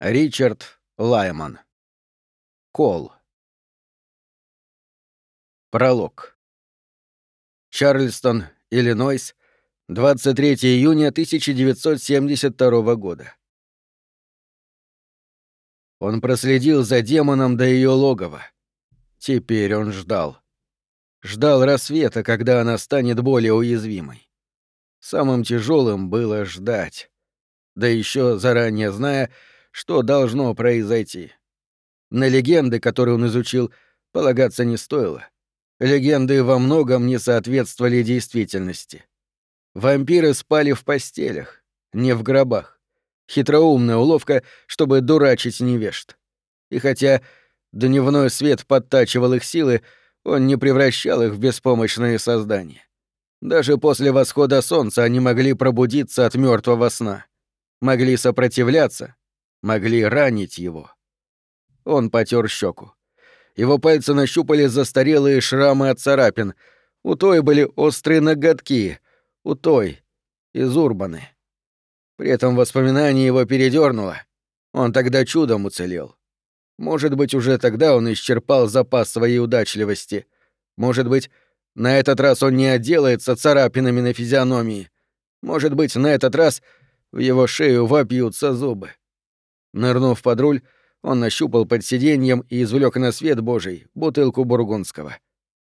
Ричард Лайман. Кол. Пролог. Чарльстон, Иллинойс, 23 июня 1972 года. Он проследил за демоном до ее логова. Теперь он ждал. Ждал рассвета, когда она станет более уязвимой. Самым тяжелым было ждать. Да еще заранее зная, что должно произойти. На легенды, которые он изучил, полагаться не стоило. Легенды во многом не соответствовали действительности. Вампиры спали в постелях, не в гробах. Хитроумная уловка, чтобы дурачить невежд. И хотя дневной свет подтачивал их силы, он не превращал их в беспомощные создания. Даже после восхода солнца они могли пробудиться от мертвого сна, могли сопротивляться, могли ранить его. Он потер щеку. Его пальцы нащупали застарелые шрамы от царапин. У той были острые ноготки, у той — из Урбаны. При этом воспоминание его передернуло. Он тогда чудом уцелел. Может быть, уже тогда он исчерпал запас своей удачливости. Может быть, на этот раз он не отделается царапинами на физиономии. Может быть, на этот раз в его шею вопьются зубы. Нырнув под руль, он нащупал под сиденьем и извлек на свет божий бутылку бургундского.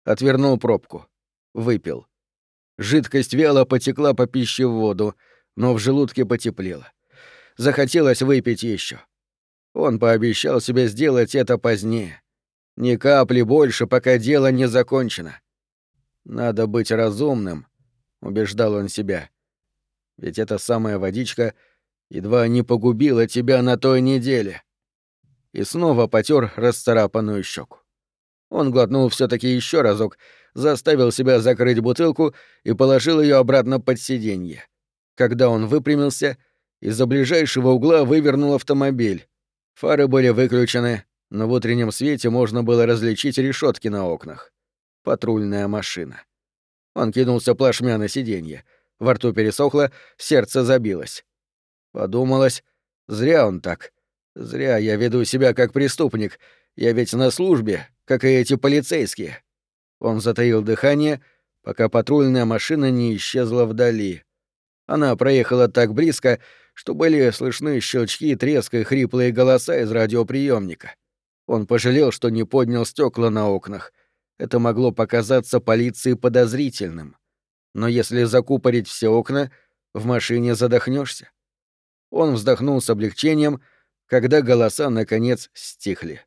Отвернул пробку. Выпил. Жидкость вяло потекла по пищеводу, но в желудке потеплело. Захотелось выпить еще. Он пообещал себе сделать это позднее. Ни капли больше, пока дело не закончено. Надо быть разумным, убеждал он себя. Ведь эта самая водичка — едва не погубила тебя на той неделе. И снова потер расцарапанную щеку. Он глотнул все таки еще разок, заставил себя закрыть бутылку и положил ее обратно под сиденье. Когда он выпрямился, из-за ближайшего угла вывернул автомобиль. Фары были выключены, но в утреннем свете можно было различить решетки на окнах. Патрульная машина. Он кинулся плашмя на сиденье. Во рту пересохло, сердце забилось. Подумалось, зря он так. Зря я веду себя как преступник. Я ведь на службе, как и эти полицейские. Он затаил дыхание, пока патрульная машина не исчезла вдали. Она проехала так близко, что были слышны щелчки, треск и хриплые голоса из радиоприемника. Он пожалел, что не поднял стекла на окнах. Это могло показаться полиции подозрительным. Но если закупорить все окна, в машине задохнешься. Он вздохнул с облегчением, когда голоса наконец стихли.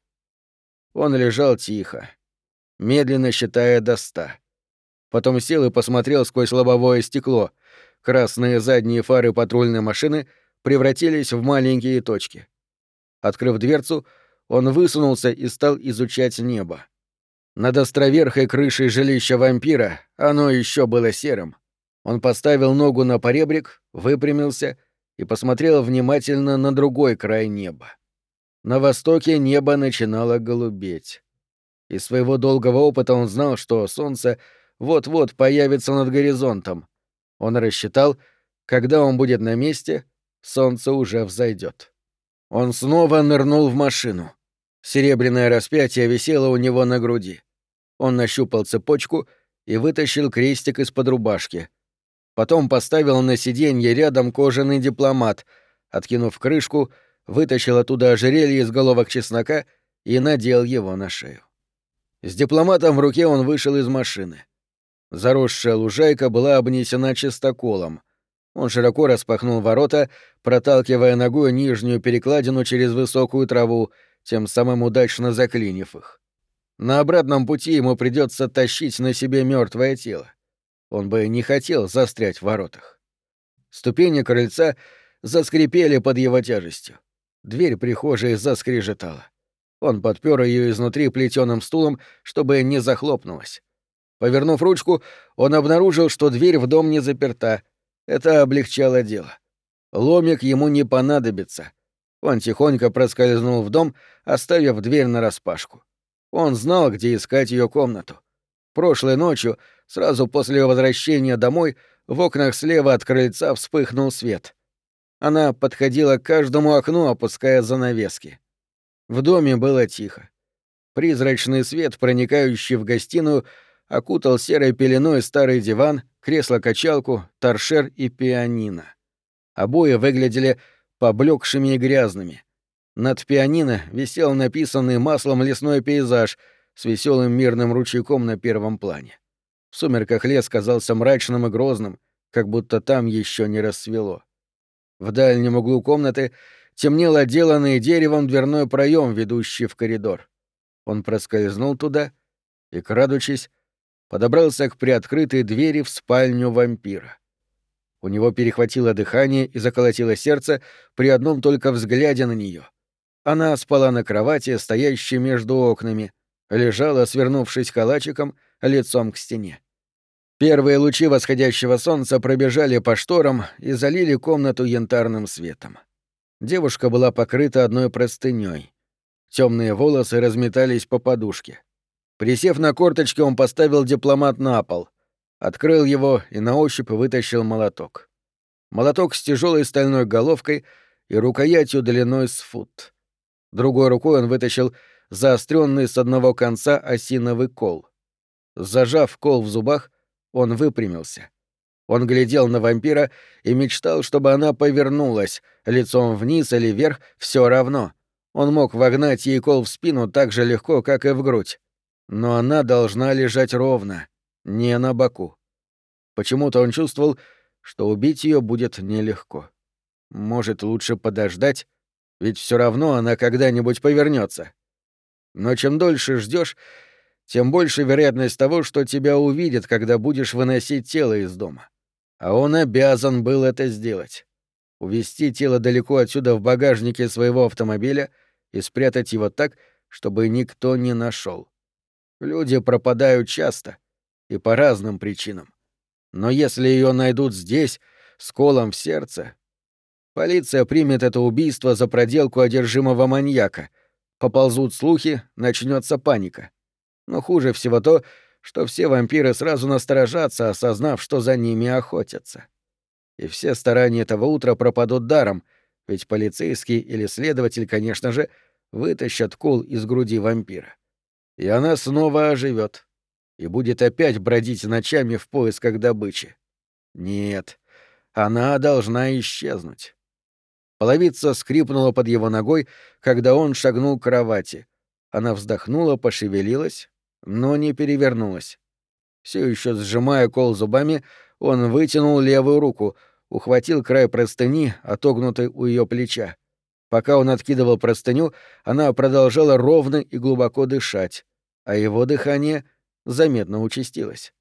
Он лежал тихо, медленно считая до ста. Потом сел и посмотрел сквозь лобовое стекло. Красные задние фары патрульной машины превратились в маленькие точки. Открыв дверцу, он высунулся и стал изучать небо. Над островерхой крышей жилища вампира оно еще было серым. Он поставил ногу на поребрик, выпрямился и посмотрел внимательно на другой край неба. На востоке небо начинало голубеть. Из своего долгого опыта он знал, что солнце вот-вот появится над горизонтом. Он рассчитал, когда он будет на месте, солнце уже взойдет. Он снова нырнул в машину. Серебряное распятие висело у него на груди. Он нащупал цепочку и вытащил крестик из-под рубашки — Потом поставил на сиденье рядом кожаный дипломат, откинув крышку, вытащил оттуда ожерелье из головок чеснока и надел его на шею. С дипломатом в руке он вышел из машины. Заросшая лужайка была обнесена чистоколом. Он широко распахнул ворота, проталкивая ногой нижнюю перекладину через высокую траву, тем самым удачно заклинив их. На обратном пути ему придется тащить на себе мертвое тело. Он бы не хотел застрять в воротах. Ступени крыльца заскрипели под его тяжестью. Дверь прихожей заскрежетала. Он подпер ее изнутри плетеным стулом, чтобы не захлопнулась. Повернув ручку, он обнаружил, что дверь в дом не заперта. Это облегчало дело. Ломик ему не понадобится. Он тихонько проскользнул в дом, оставив дверь нараспашку. Он знал, где искать ее комнату. Прошлой ночью Сразу после возвращения домой в окнах слева от крыльца вспыхнул свет. Она подходила к каждому окну, опуская занавески. В доме было тихо. Призрачный свет, проникающий в гостиную, окутал серой пеленой старый диван, кресло-качалку, торшер и пианино. Обои выглядели поблекшими и грязными. Над пианино висел написанный маслом лесной пейзаж с веселым мирным ручейком на первом плане. В сумерках лес казался мрачным и грозным, как будто там еще не рассвело. В дальнем углу комнаты темнел отделанный деревом дверной проем, ведущий в коридор. Он проскользнул туда и, крадучись, подобрался к приоткрытой двери в спальню вампира. У него перехватило дыхание и заколотило сердце при одном только взгляде на нее. Она спала на кровати, стоящей между окнами, лежала, свернувшись калачиком, лицом к стене. Первые лучи восходящего солнца пробежали по шторам и залили комнату янтарным светом. Девушка была покрыта одной простыней. Темные волосы разметались по подушке. Присев на корточки, он поставил дипломат на пол, открыл его и на ощупь вытащил молоток. Молоток с тяжелой стальной головкой и рукоятью длиной с фут. Другой рукой он вытащил заостренный с одного конца осиновый кол. Зажав кол в зубах, он выпрямился. Он глядел на вампира и мечтал, чтобы она повернулась, лицом вниз или вверх, все равно. Он мог вогнать ей кол в спину так же легко, как и в грудь. Но она должна лежать ровно, не на боку. Почему-то он чувствовал, что убить ее будет нелегко. Может, лучше подождать, ведь все равно она когда-нибудь повернется. Но чем дольше ждешь, тем больше вероятность того, что тебя увидят, когда будешь выносить тело из дома. А он обязан был это сделать. Увести тело далеко отсюда в багажнике своего автомобиля и спрятать его так, чтобы никто не нашел. Люди пропадают часто и по разным причинам. Но если ее найдут здесь, с колом в сердце, полиция примет это убийство за проделку одержимого маньяка. Поползут слухи, начнется паника. Но хуже всего то, что все вампиры сразу насторожатся, осознав, что за ними охотятся. И все старания этого утра пропадут даром, ведь полицейский или следователь, конечно же, вытащат кол из груди вампира. И она снова оживет и будет опять бродить ночами в поисках добычи. Нет, она должна исчезнуть. Половица скрипнула под его ногой, когда он шагнул к кровати. Она вздохнула, пошевелилась, но не перевернулась. Все еще сжимая кол зубами, он вытянул левую руку, ухватил край простыни, отогнутой у ее плеча. Пока он откидывал простыню, она продолжала ровно и глубоко дышать, а его дыхание заметно участилось.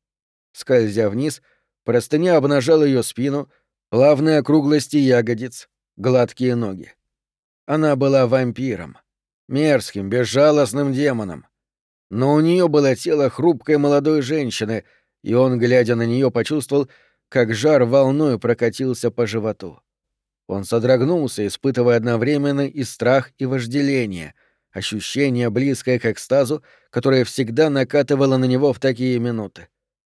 Скользя вниз, простыня обнажала ее спину, плавные округлости ягодиц, гладкие ноги. Она была вампиром, мерзким, безжалостным демоном. Но у нее было тело хрупкой молодой женщины, и он, глядя на нее, почувствовал, как жар волной прокатился по животу. Он содрогнулся, испытывая одновременно и страх, и вожделение, ощущение, близкое к экстазу, которое всегда накатывало на него в такие минуты.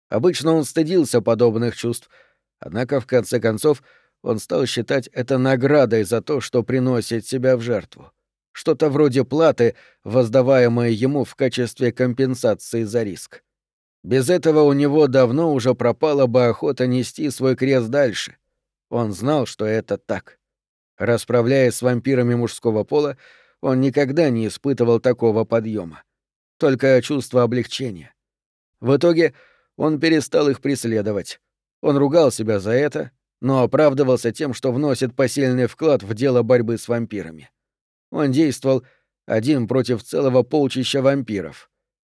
Обычно он стыдился подобных чувств, однако, в конце концов, он стал считать это наградой за то, что приносит себя в жертву что-то вроде платы, воздаваемой ему в качестве компенсации за риск. Без этого у него давно уже пропала бы охота нести свой крест дальше. Он знал, что это так. Расправляясь с вампирами мужского пола, он никогда не испытывал такого подъема. Только чувство облегчения. В итоге он перестал их преследовать. Он ругал себя за это, но оправдывался тем, что вносит посильный вклад в дело борьбы с вампирами. Он действовал один против целого полчища вампиров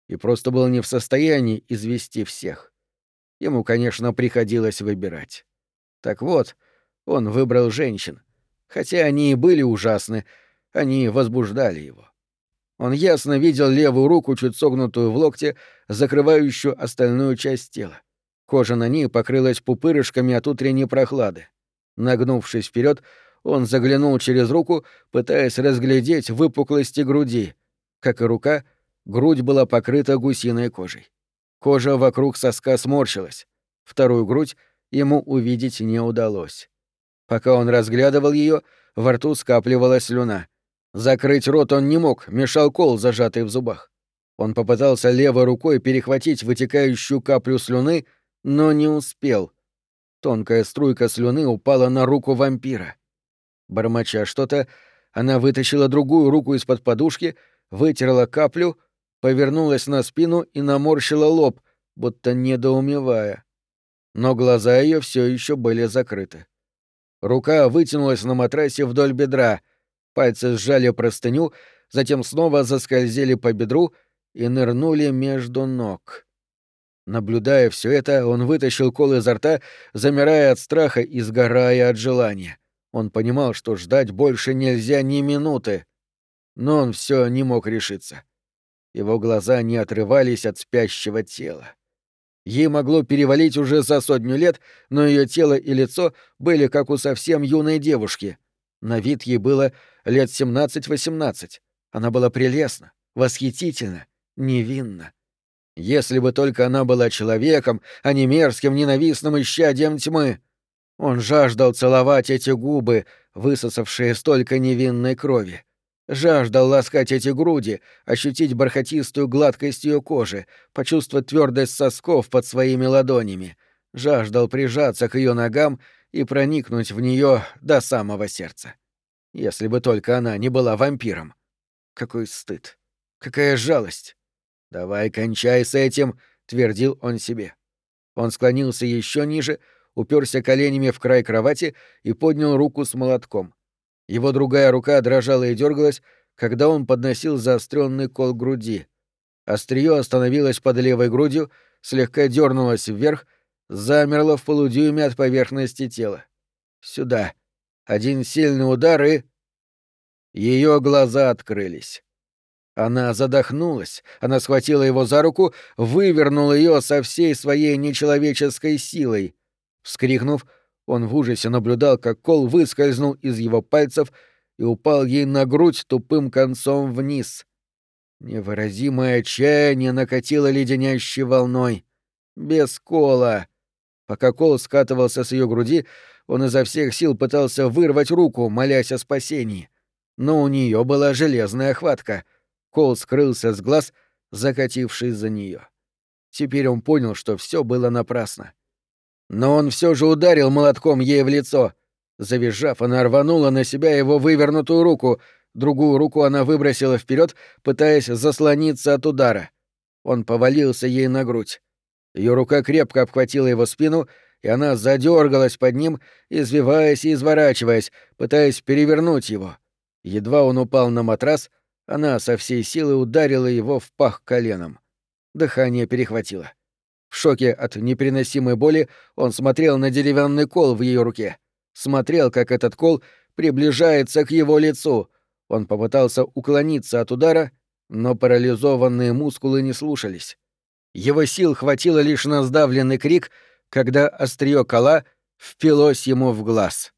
и просто был не в состоянии извести всех. Ему, конечно, приходилось выбирать. Так вот, он выбрал женщин. Хотя они и были ужасны, они возбуждали его. Он ясно видел левую руку, чуть согнутую в локте, закрывающую остальную часть тела. Кожа на ней покрылась пупырышками от утренней прохлады. Нагнувшись вперед, он заглянул через руку, пытаясь разглядеть выпуклости груди. Как и рука, грудь была покрыта гусиной кожей. Кожа вокруг соска сморщилась. Вторую грудь ему увидеть не удалось. Пока он разглядывал ее, во рту скапливалась слюна. Закрыть рот он не мог, мешал кол, зажатый в зубах. Он попытался левой рукой перехватить вытекающую каплю слюны, но не успел. Тонкая струйка слюны упала на руку вампира. Бормоча что-то, она вытащила другую руку из-под подушки, вытерла каплю, повернулась на спину и наморщила лоб, будто недоумевая. Но глаза ее все еще были закрыты. Рука вытянулась на матрасе вдоль бедра, пальцы сжали простыню, затем снова заскользили по бедру и нырнули между ног. Наблюдая все это, он вытащил кол изо рта, замирая от страха и сгорая от желания. Он понимал, что ждать больше нельзя ни минуты. Но он все не мог решиться. Его глаза не отрывались от спящего тела. Ей могло перевалить уже за сотню лет, но ее тело и лицо были как у совсем юной девушки. На вид ей было лет 17-18. Она была прелестна, восхитительна, невинна. Если бы только она была человеком, а не мерзким, ненавистным исчадием тьмы. Он жаждал целовать эти губы, высосавшие столько невинной крови. Жаждал ласкать эти груди, ощутить бархатистую гладкость ее кожи, почувствовать твердость сосков под своими ладонями. Жаждал прижаться к ее ногам и проникнуть в нее до самого сердца. Если бы только она не была вампиром. Какой стыд. Какая жалость. «Давай кончай с этим», — твердил он себе. Он склонился еще ниже, уперся коленями в край кровати и поднял руку с молотком. Его другая рука дрожала и дергалась, когда он подносил заостренный кол груди. Острие остановилось под левой грудью, слегка дернулось вверх, замерло в полудюйме от поверхности тела. Сюда. Один сильный удар и... Ее глаза открылись. Она задохнулась, она схватила его за руку, вывернула ее со всей своей нечеловеческой силой. Вскрикнув, он в ужасе наблюдал, как кол выскользнул из его пальцев и упал ей на грудь тупым концом вниз. Невыразимое отчаяние накатило леденящей волной. Без кола. Пока кол скатывался с ее груди, он изо всех сил пытался вырвать руку, молясь о спасении. Но у нее была железная хватка — Кол скрылся с глаз, закатившись за нее. Теперь он понял, что все было напрасно. Но он все же ударил молотком ей в лицо. Завизжав, она рванула на себя его вывернутую руку, другую руку она выбросила вперед, пытаясь заслониться от удара. Он повалился ей на грудь. Ее рука крепко обхватила его спину, и она задергалась под ним, извиваясь и изворачиваясь, пытаясь перевернуть его. Едва он упал на матрас, она со всей силы ударила его в пах коленом. Дыхание перехватило. В шоке от непереносимой боли он смотрел на деревянный кол в ее руке. Смотрел, как этот кол приближается к его лицу. Он попытался уклониться от удара, но парализованные мускулы не слушались. Его сил хватило лишь на сдавленный крик, когда острие кола впилось ему в глаз.